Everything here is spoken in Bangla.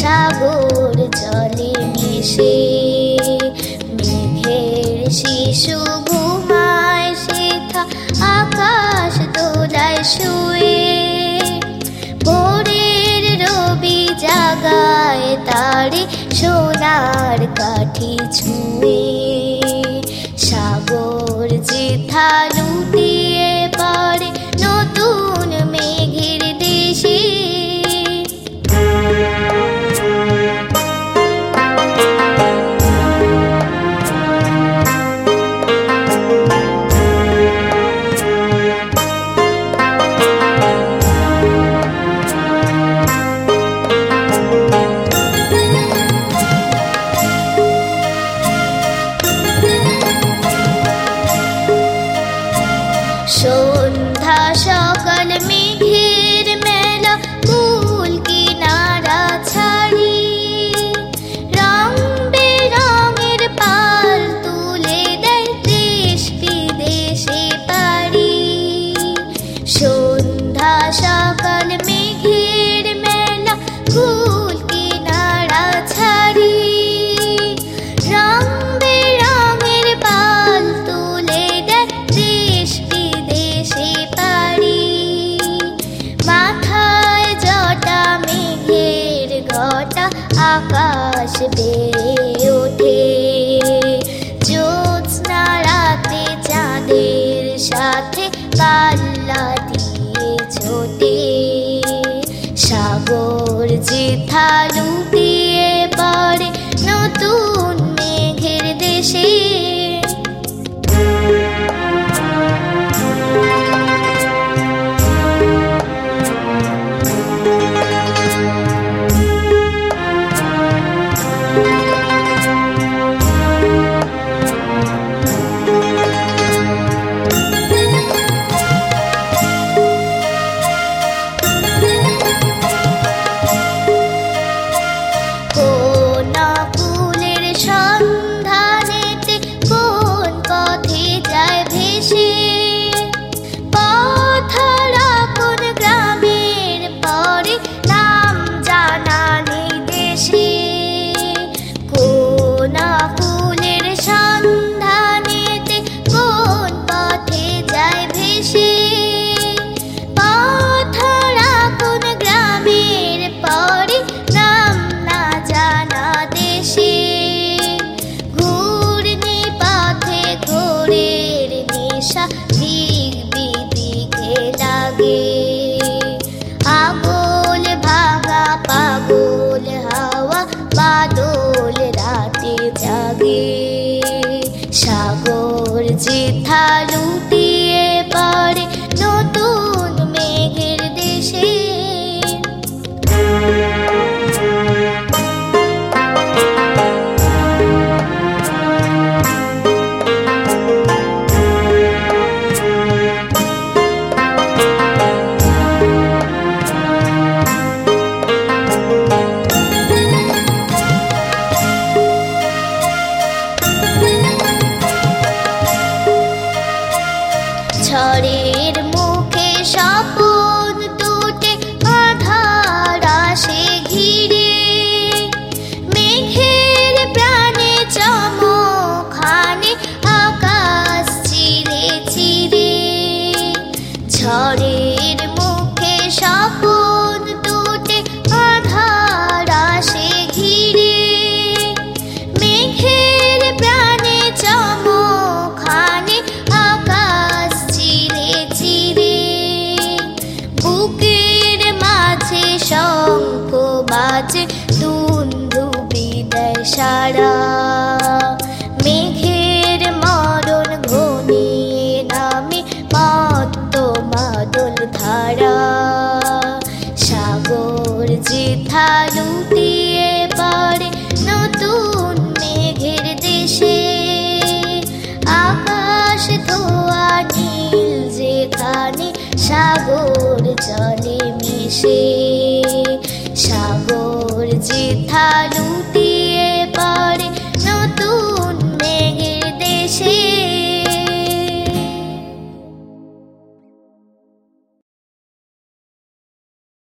সাগর জলে মিশে, মেঘের শিশু ঘুমায় শেখা আকাশ দোলায় শুয়ে। ভোরের রবি জাগায় তারে সোনার কাঠি ছুঁয়ে। সাগর যে থার আকাশ বেড়ে ওঠে। জ্যোৎস্না রাতে চাঁদের সাথে পাল্লা দিয়ে ছোটে। সাগর যে থালু নাচে দুন্দু বিদায় সারা। মেঘের মরণ ঘনিয়ে নামে মত্ত মাদল ধারা। সাগর যে জিথালু দিয়ে পারে নতুন মেঘের দেশে। আকাশ ধোয়া নীল যেখানে সাগর জলে মিশে। जेथालुती